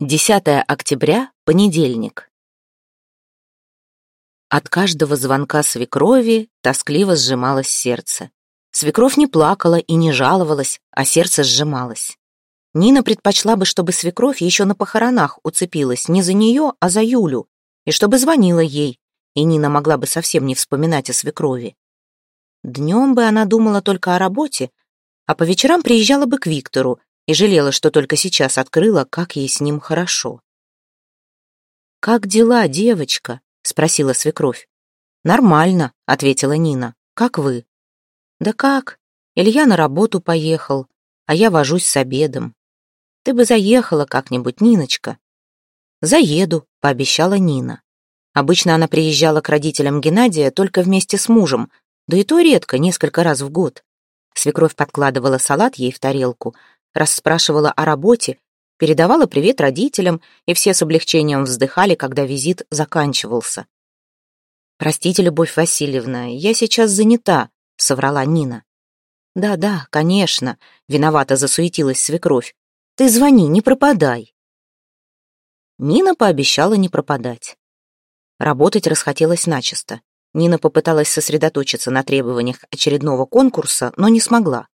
10 октября, понедельник. От каждого звонка свекрови тоскливо сжималось сердце. Свекровь не плакала и не жаловалась, а сердце сжималось. Нина предпочла бы, чтобы свекровь еще на похоронах уцепилась не за нее, а за Юлю, и чтобы звонила ей, и Нина могла бы совсем не вспоминать о свекрови. Днем бы она думала только о работе, а по вечерам приезжала бы к Виктору, и жалела, что только сейчас открыла, как ей с ним хорошо. «Как дела, девочка?» — спросила свекровь. «Нормально», — ответила Нина. «Как вы?» «Да как? Илья на работу поехал, а я вожусь с обедом. Ты бы заехала как-нибудь, Ниночка». «Заеду», — пообещала Нина. Обычно она приезжала к родителям Геннадия только вместе с мужем, да и то редко, несколько раз в год. Свекровь подкладывала салат ей в тарелку, расспрашивала о работе, передавала привет родителям, и все с облегчением вздыхали, когда визит заканчивался. «Простите, Любовь Васильевна, я сейчас занята», — соврала Нина. «Да-да, конечно», — виновато засуетилась свекровь. «Ты звони, не пропадай». Нина пообещала не пропадать. Работать расхотелось начисто. Нина попыталась сосредоточиться на требованиях очередного конкурса, но не смогла.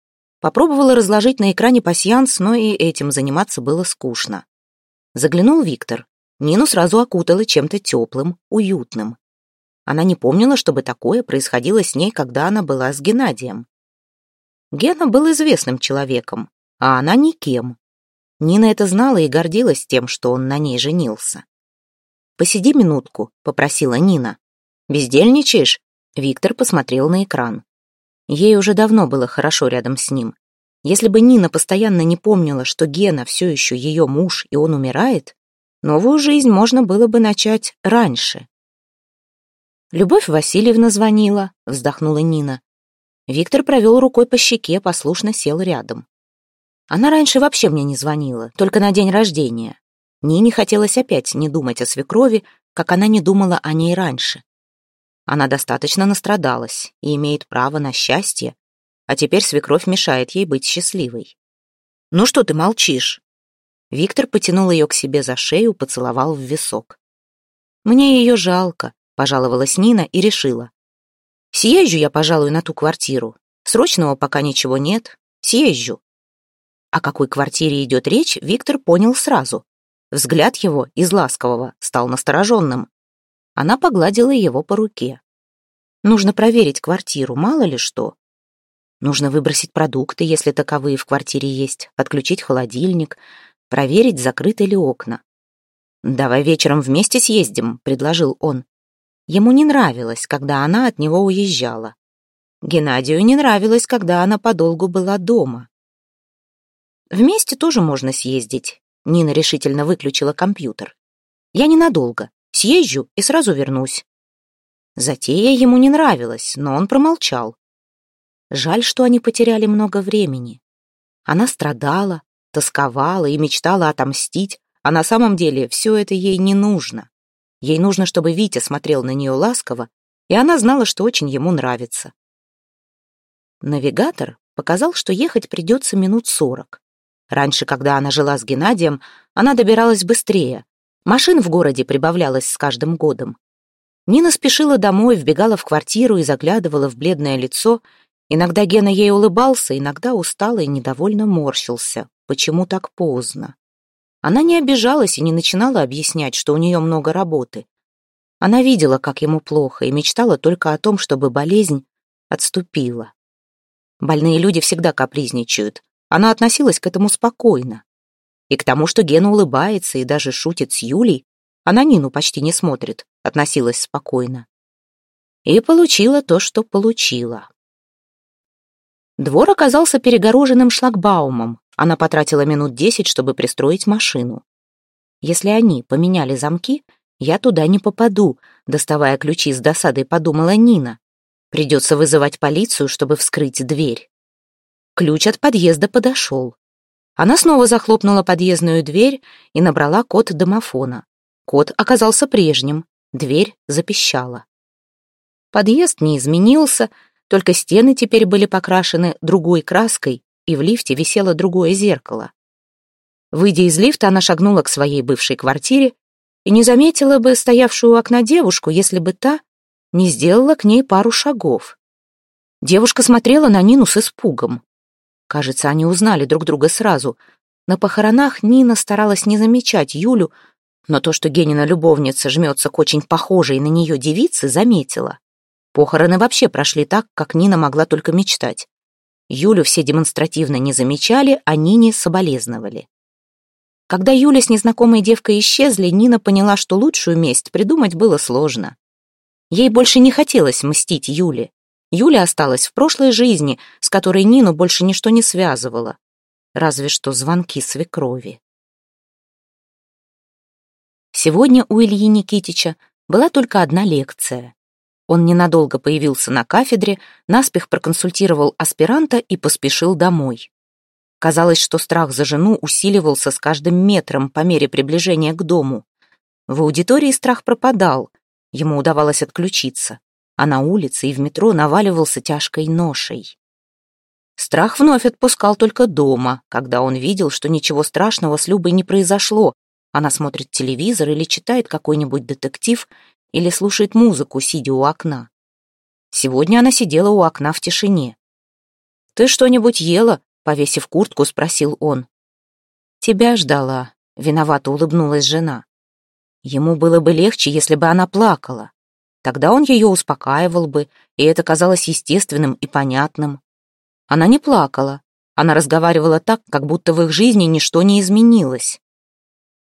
Попробовала разложить на экране пасьянс, но и этим заниматься было скучно. Заглянул Виктор. Нину сразу окутало чем-то теплым, уютным. Она не помнила, чтобы такое происходило с ней, когда она была с Геннадием. Гена был известным человеком, а она никем. Нина это знала и гордилась тем, что он на ней женился. «Посиди минутку», — попросила Нина. «Бездельничаешь?» Виктор посмотрел на экран. Ей уже давно было хорошо рядом с ним. Если бы Нина постоянно не помнила, что Гена все еще ее муж, и он умирает, новую жизнь можно было бы начать раньше. «Любовь Васильевна звонила», — вздохнула Нина. Виктор провел рукой по щеке, послушно сел рядом. Она раньше вообще мне не звонила, только на день рождения. Нине хотелось опять не думать о свекрови, как она не думала о ней раньше. Она достаточно настрадалась и имеет право на счастье, а теперь свекровь мешает ей быть счастливой. «Ну что ты молчишь?» Виктор потянул ее к себе за шею, поцеловал в висок. «Мне ее жалко», — пожаловалась Нина и решила. «Съезжу я, пожалуй, на ту квартиру. Срочного пока ничего нет. Съезжу». О какой квартире идет речь, Виктор понял сразу. Взгляд его из ласкового стал настороженным. Она погладила его по руке. Нужно проверить квартиру, мало ли что. Нужно выбросить продукты, если таковые в квартире есть, отключить холодильник, проверить, закрыты ли окна. «Давай вечером вместе съездим», — предложил он. Ему не нравилось, когда она от него уезжала. Геннадию не нравилось, когда она подолгу была дома. «Вместе тоже можно съездить», — Нина решительно выключила компьютер. «Я ненадолго. Съезжу и сразу вернусь. Затея ему не нравилась, но он промолчал. Жаль, что они потеряли много времени. Она страдала, тосковала и мечтала отомстить, а на самом деле все это ей не нужно. Ей нужно, чтобы Витя смотрел на нее ласково, и она знала, что очень ему нравится. Навигатор показал, что ехать придется минут сорок. Раньше, когда она жила с Геннадием, она добиралась быстрее, Машин в городе прибавлялось с каждым годом. Нина спешила домой, вбегала в квартиру и заглядывала в бледное лицо. Иногда Гена ей улыбался, иногда устало и недовольно морщился. Почему так поздно? Она не обижалась и не начинала объяснять, что у нее много работы. Она видела, как ему плохо, и мечтала только о том, чтобы болезнь отступила. Больные люди всегда капризничают. Она относилась к этому спокойно. И к тому, что Гена улыбается и даже шутит с Юлей, она Нину почти не смотрит, относилась спокойно. И получила то, что получила. Двор оказался перегороженным шлагбаумом. Она потратила минут десять, чтобы пристроить машину. Если они поменяли замки, я туда не попаду, доставая ключи с досадой, подумала Нина. Придется вызывать полицию, чтобы вскрыть дверь. Ключ от подъезда подошел. Она снова захлопнула подъездную дверь и набрала код домофона. Код оказался прежним, дверь запищала. Подъезд не изменился, только стены теперь были покрашены другой краской, и в лифте висело другое зеркало. Выйдя из лифта, она шагнула к своей бывшей квартире и не заметила бы стоявшую у окна девушку, если бы та не сделала к ней пару шагов. Девушка смотрела на Нину с испугом. Кажется, они узнали друг друга сразу. На похоронах Нина старалась не замечать Юлю, но то, что Генина любовница жмется к очень похожей на нее девице, заметила. Похороны вообще прошли так, как Нина могла только мечтать. Юлю все демонстративно не замечали, а Нине соболезновали. Когда Юля с незнакомой девкой исчезли, Нина поняла, что лучшую месть придумать было сложно. Ей больше не хотелось мстить Юле. Юля осталась в прошлой жизни, с которой Нину больше ничто не связывало. Разве что звонки свекрови. Сегодня у Ильи Никитича была только одна лекция. Он ненадолго появился на кафедре, наспех проконсультировал аспиранта и поспешил домой. Казалось, что страх за жену усиливался с каждым метром по мере приближения к дому. В аудитории страх пропадал, ему удавалось отключиться, а на улице и в метро наваливался тяжкой ношей. Страх вновь отпускал только дома, когда он видел, что ничего страшного с Любой не произошло. Она смотрит телевизор или читает какой-нибудь детектив, или слушает музыку, сидя у окна. Сегодня она сидела у окна в тишине. «Ты что-нибудь ела?» Повесив куртку, спросил он. «Тебя ждала», — виновато улыбнулась жена. Ему было бы легче, если бы она плакала. Тогда он ее успокаивал бы, и это казалось естественным и понятным. Она не плакала. Она разговаривала так, как будто в их жизни ничто не изменилось.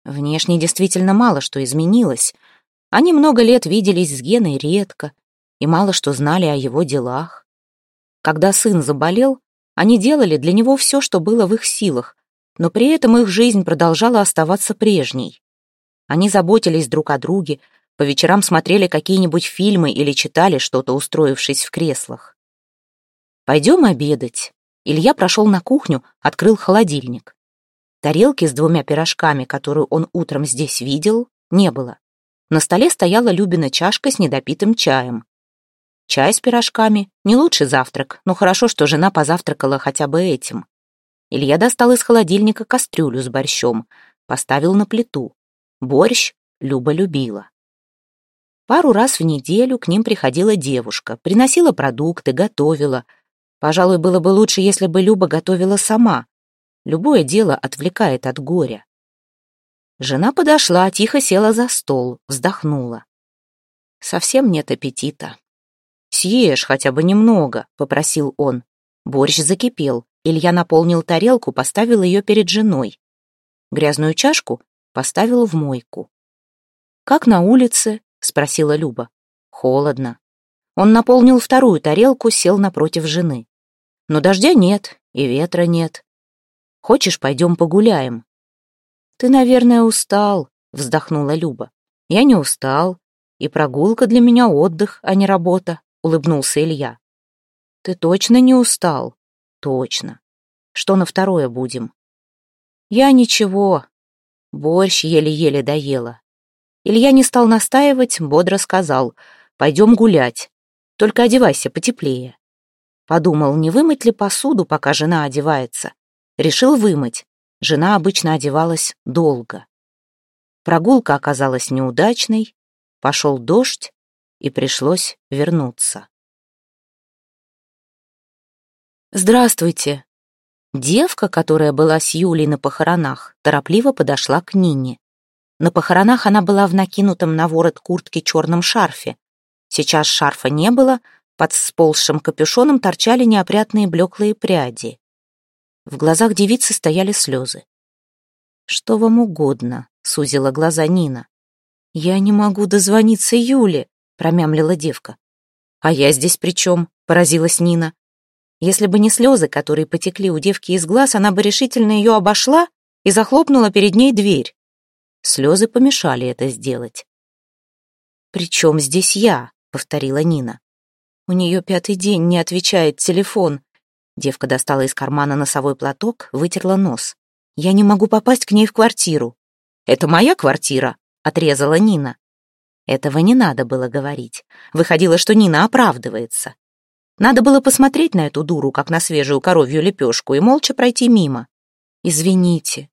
Внешне действительно мало что изменилось. Они много лет виделись с Геной редко и мало что знали о его делах. Когда сын заболел, они делали для него все, что было в их силах, но при этом их жизнь продолжала оставаться прежней. Они заботились друг о друге, по вечерам смотрели какие-нибудь фильмы или читали что-то, устроившись в креслах. «Пойдем обедать». Илья прошел на кухню, открыл холодильник. Тарелки с двумя пирожками, которую он утром здесь видел, не было. На столе стояла Любина чашка с недопитым чаем. Чай с пирожками — не лучший завтрак, но хорошо, что жена позавтракала хотя бы этим. Илья достал из холодильника кастрюлю с борщом, поставил на плиту. Борщ Люба любила. Пару раз в неделю к ним приходила девушка, приносила продукты, готовила. Пожалуй, было бы лучше, если бы Люба готовила сама. Любое дело отвлекает от горя. Жена подошла, тихо села за стол, вздохнула. Совсем нет аппетита. «Съешь хотя бы немного», — попросил он. Борщ закипел. Илья наполнил тарелку, поставил ее перед женой. Грязную чашку поставил в мойку. «Как на улице?» — спросила Люба. «Холодно». Он наполнил вторую тарелку, сел напротив жены. «Но дождя нет и ветра нет. Хочешь, пойдем погуляем?» «Ты, наверное, устал», — вздохнула Люба. «Я не устал, и прогулка для меня отдых, а не работа. — улыбнулся Илья. «Ты точно не устал?» «Точно. Что на второе будем?» «Я ничего. Борщ еле-еле доела». Илья не стал настаивать, бодро сказал, «Пойдем гулять. Только одевайся потеплее». Подумал, не вымыть ли посуду, пока жена одевается. Решил вымыть. Жена обычно одевалась долго. Прогулка оказалась неудачной, пошел дождь, и пришлось вернуться. «Здравствуйте!» Девка, которая была с Юлей на похоронах, торопливо подошла к Нине. На похоронах она была в накинутом на ворот куртки черном шарфе. Сейчас шарфа не было, под сползшим капюшоном торчали неопрятные блеклые пряди. В глазах девицы стояли слезы. «Что вам угодно?» — сузила глаза Нина. «Я не могу дозвониться Юле промямлила девка. «А я здесь при чем?» — поразилась Нина. Если бы не слезы, которые потекли у девки из глаз, она бы решительно ее обошла и захлопнула перед ней дверь. Слезы помешали это сделать. «При чем здесь я?» — повторила Нина. «У нее пятый день не отвечает телефон». Девка достала из кармана носовой платок, вытерла нос. «Я не могу попасть к ней в квартиру». «Это моя квартира», — отрезала Нина. Этого не надо было говорить. Выходило, что Нина оправдывается. Надо было посмотреть на эту дуру, как на свежую коровью лепешку, и молча пройти мимо. «Извините».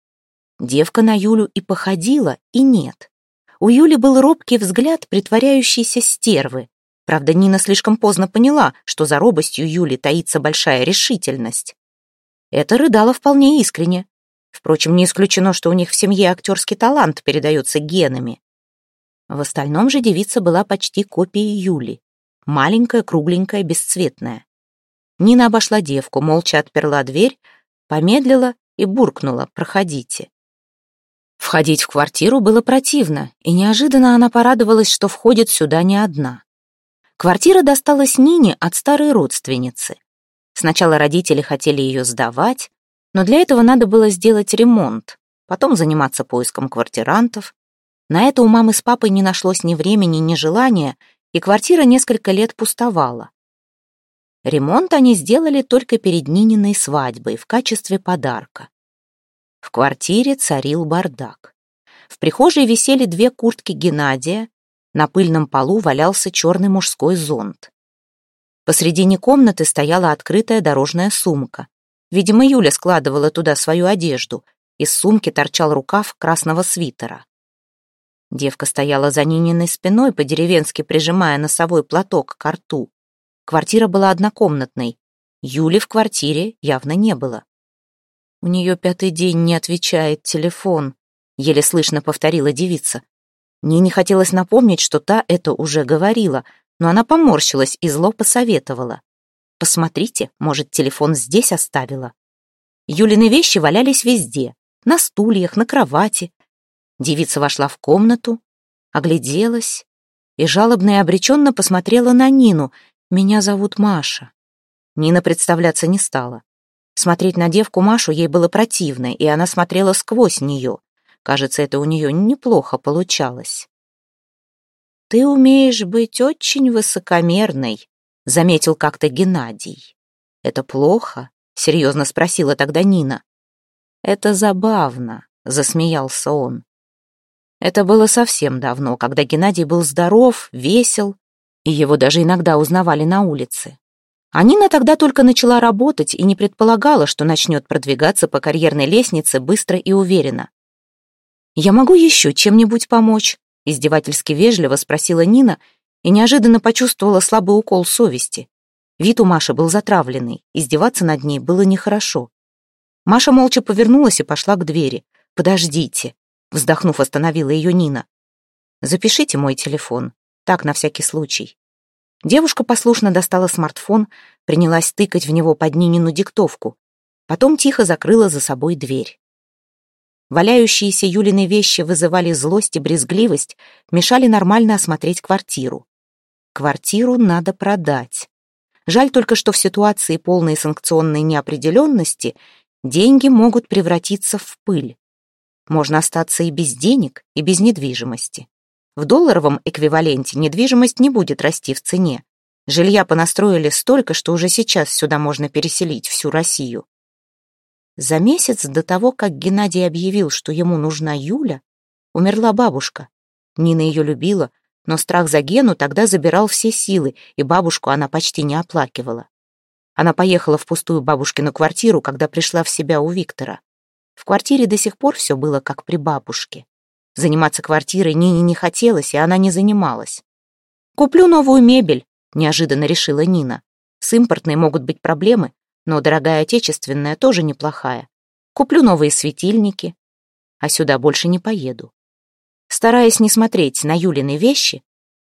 Девка на Юлю и походила, и нет. У Юли был робкий взгляд притворяющейся стервы. Правда, Нина слишком поздно поняла, что за робостью Юли таится большая решительность. Это рыдало вполне искренне. Впрочем, не исключено, что у них в семье актерский талант передается генами. В остальном же девица была почти копией Юли. Маленькая, кругленькая, бесцветная. Нина обошла девку, молча отперла дверь, помедлила и буркнула «Проходите». Входить в квартиру было противно, и неожиданно она порадовалась, что входит сюда не одна. Квартира досталась Нине от старой родственницы. Сначала родители хотели ее сдавать, но для этого надо было сделать ремонт, потом заниматься поиском квартирантов. На это у мамы с папой не нашлось ни времени, ни желания, и квартира несколько лет пустовала. Ремонт они сделали только перед Нининой свадьбой в качестве подарка. В квартире царил бардак. В прихожей висели две куртки Геннадия, на пыльном полу валялся черный мужской зонт. Посредине комнаты стояла открытая дорожная сумка. Видимо, Юля складывала туда свою одежду. Из сумки торчал рукав красного свитера. Девка стояла за Нининой спиной, по-деревенски прижимая носовой платок к рту. Квартира была однокомнатной. Юли в квартире явно не было. У нее пятый день не отвечает телефон, еле слышно повторила девица. Мне не хотелось напомнить, что та это уже говорила, но она поморщилась и зло посоветовала. «Посмотрите, может, телефон здесь оставила». Юлины вещи валялись везде, на стульях, на кровати. Девица вошла в комнату, огляделась и жалобно и обреченно посмотрела на Нину. «Меня зовут Маша». Нина представляться не стала. Смотреть на девку Машу ей было противно, и она смотрела сквозь нее. Кажется, это у нее неплохо получалось. «Ты умеешь быть очень высокомерной», — заметил как-то Геннадий. «Это плохо?» — серьезно спросила тогда Нина. «Это забавно», — засмеялся он. Это было совсем давно, когда Геннадий был здоров, весел, и его даже иногда узнавали на улице. А Нина тогда только начала работать и не предполагала, что начнет продвигаться по карьерной лестнице быстро и уверенно. «Я могу еще чем-нибудь помочь?» — издевательски вежливо спросила Нина и неожиданно почувствовала слабый укол совести. Вид у Маши был затравленный, издеваться над ней было нехорошо. Маша молча повернулась и пошла к двери. «Подождите», — вздохнув, остановила ее Нина. «Запишите мой телефон, так, на всякий случай». Девушка послушно достала смартфон, принялась тыкать в него под Нинину диктовку. Потом тихо закрыла за собой дверь. Валяющиеся Юлины вещи вызывали злость и брезгливость, мешали нормально осмотреть квартиру. Квартиру надо продать. Жаль только, что в ситуации полной санкционной неопределенности деньги могут превратиться в пыль. Можно остаться и без денег, и без недвижимости. В долларовом эквиваленте недвижимость не будет расти в цене. Жилья понастроили столько, что уже сейчас сюда можно переселить всю Россию. За месяц до того, как Геннадий объявил, что ему нужна Юля, умерла бабушка. Нина ее любила, но страх за Гену тогда забирал все силы, и бабушку она почти не оплакивала. Она поехала в пустую бабушкину квартиру, когда пришла в себя у Виктора. В квартире до сих пор все было как при бабушке. Заниматься квартирой Нине не хотелось, и она не занималась. «Куплю новую мебель», — неожиданно решила Нина. «С импортной могут быть проблемы, но дорогая отечественная тоже неплохая. Куплю новые светильники, а сюда больше не поеду». Стараясь не смотреть на Юлины вещи,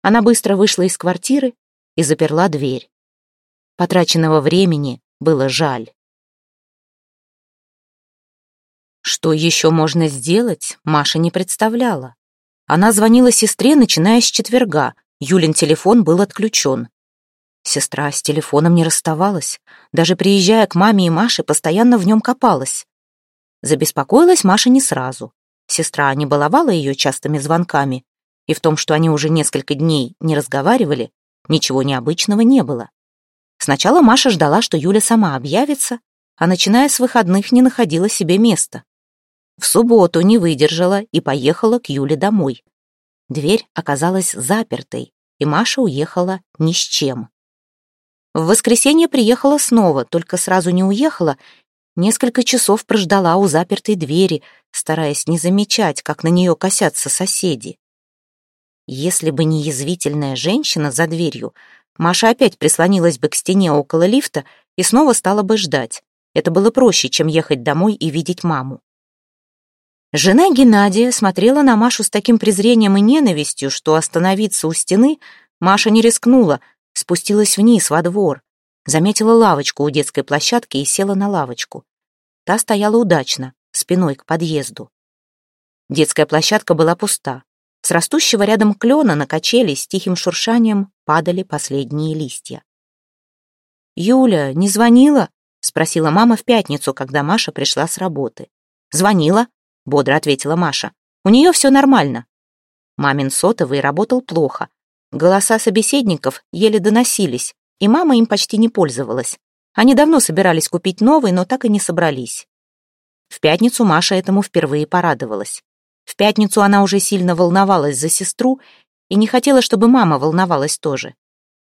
она быстро вышла из квартиры и заперла дверь. Потраченного времени было жаль. Что еще можно сделать, Маша не представляла. Она звонила сестре, начиная с четверга. Юлин телефон был отключен. Сестра с телефоном не расставалась. Даже приезжая к маме и Маше, постоянно в нем копалась. Забеспокоилась Маша не сразу. Сестра не баловала ее частыми звонками, и в том, что они уже несколько дней не разговаривали, ничего необычного не было. Сначала Маша ждала, что Юля сама объявится, а начиная с выходных не находила себе места. В субботу не выдержала и поехала к Юле домой. Дверь оказалась запертой, и Маша уехала ни с чем. В воскресенье приехала снова, только сразу не уехала Несколько часов прождала у запертой двери, стараясь не замечать, как на нее косятся соседи. Если бы не язвительная женщина за дверью, Маша опять прислонилась бы к стене около лифта и снова стала бы ждать. Это было проще, чем ехать домой и видеть маму. Жена Геннадия смотрела на Машу с таким презрением и ненавистью, что остановиться у стены Маша не рискнула, спустилась вниз, во двор. Заметила лавочку у детской площадки и села на лавочку. Та стояла удачно, спиной к подъезду. Детская площадка была пуста. С растущего рядом клена на качели с тихим шуршанием падали последние листья. «Юля, не звонила?» — спросила мама в пятницу, когда Маша пришла с работы. «Звонила», — бодро ответила Маша. «У нее все нормально». Мамин сотовый работал плохо. Голоса собеседников еле доносились, и мама им почти не пользовалась. Они давно собирались купить новый, но так и не собрались. В пятницу Маша этому впервые порадовалась. В пятницу она уже сильно волновалась за сестру и не хотела, чтобы мама волновалась тоже.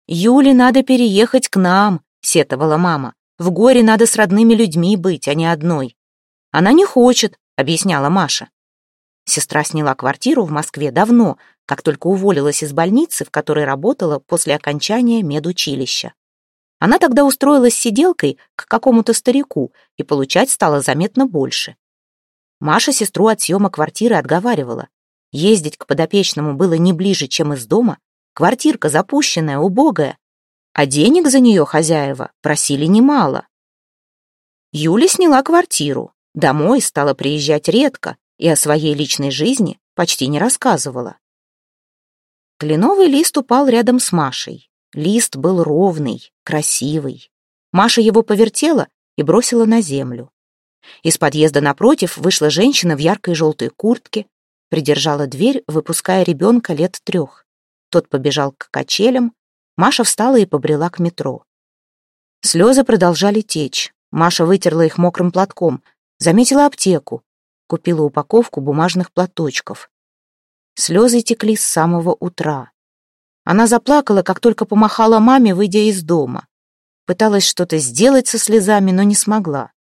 «Юле надо переехать к нам», — сетовала мама. «В горе надо с родными людьми быть, а не одной». «Она не хочет», — объясняла Маша. Сестра сняла квартиру в Москве давно, как только уволилась из больницы, в которой работала после окончания медучилища. Она тогда устроилась сиделкой к какому-то старику и получать стало заметно больше. Маша сестру от съема квартиры отговаривала. Ездить к подопечному было не ближе, чем из дома. Квартирка запущенная, убогая. А денег за нее хозяева просили немало. Юля сняла квартиру. Домой стала приезжать редко и о своей личной жизни почти не рассказывала. Кленовый лист упал рядом с Машей. Лист был ровный, красивый. Маша его повертела и бросила на землю. Из подъезда напротив вышла женщина в яркой желтой куртке, придержала дверь, выпуская ребенка лет трех. Тот побежал к качелям, Маша встала и побрела к метро. Слезы продолжали течь. Маша вытерла их мокрым платком, заметила аптеку, купила упаковку бумажных платочков. Слезы текли с самого утра. Она заплакала, как только помахала маме, выйдя из дома. Пыталась что-то сделать со слезами, но не смогла.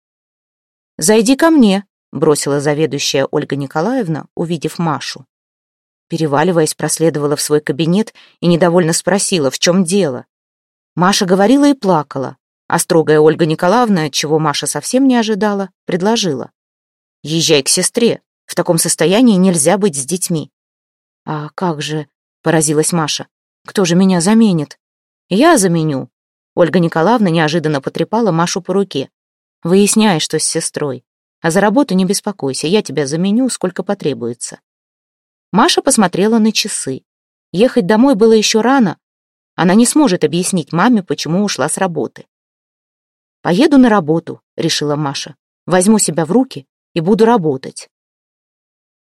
«Зайди ко мне», — бросила заведующая Ольга Николаевна, увидев Машу. Переваливаясь, проследовала в свой кабинет и недовольно спросила, в чем дело. Маша говорила и плакала, а строгая Ольга Николаевна, чего Маша совсем не ожидала, предложила. «Езжай к сестре. В таком состоянии нельзя быть с детьми. «А как же?» — поразилась Маша. «Кто же меня заменит?» «Я заменю». Ольга Николаевна неожиданно потрепала Машу по руке. «Выясняй, что с сестрой. А за работу не беспокойся, я тебя заменю, сколько потребуется». Маша посмотрела на часы. Ехать домой было еще рано. Она не сможет объяснить маме, почему ушла с работы. «Поеду на работу», — решила Маша. «Возьму себя в руки и буду работать».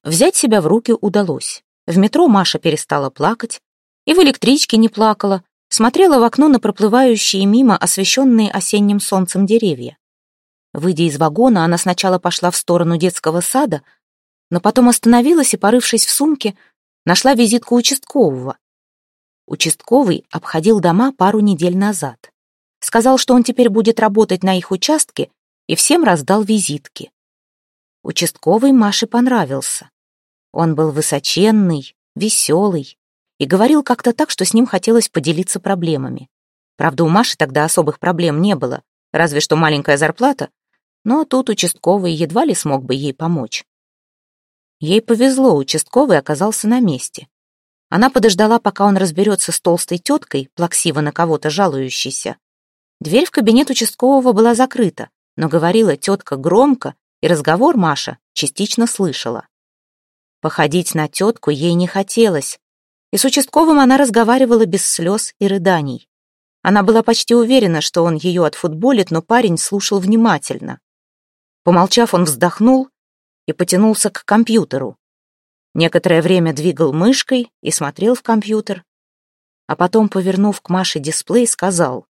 Взять себя в руки удалось. В метро Маша перестала плакать, и в электричке не плакала, смотрела в окно на проплывающие мимо освещенные осенним солнцем деревья. Выйдя из вагона, она сначала пошла в сторону детского сада, но потом остановилась и, порывшись в сумке, нашла визитку участкового. Участковый обходил дома пару недель назад. Сказал, что он теперь будет работать на их участке, и всем раздал визитки. Участковый Маше понравился. Он был высоченный, веселый и говорил как-то так, что с ним хотелось поделиться проблемами. Правда, у Маши тогда особых проблем не было, разве что маленькая зарплата, но тут участковый едва ли смог бы ей помочь. Ей повезло, участковый оказался на месте. Она подождала, пока он разберется с толстой теткой, плаксиво на кого-то жалующейся. Дверь в кабинет участкового была закрыта, но говорила тетка громко, и разговор Маша частично слышала. Походить на тетку ей не хотелось, и с участковым она разговаривала без слез и рыданий. Она была почти уверена, что он ее отфутболит, но парень слушал внимательно. Помолчав, он вздохнул и потянулся к компьютеру. Некоторое время двигал мышкой и смотрел в компьютер, а потом, повернув к Маше дисплей, сказал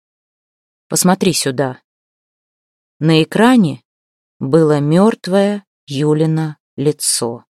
«Посмотри сюда». На экране было мертвое Юлина лицо.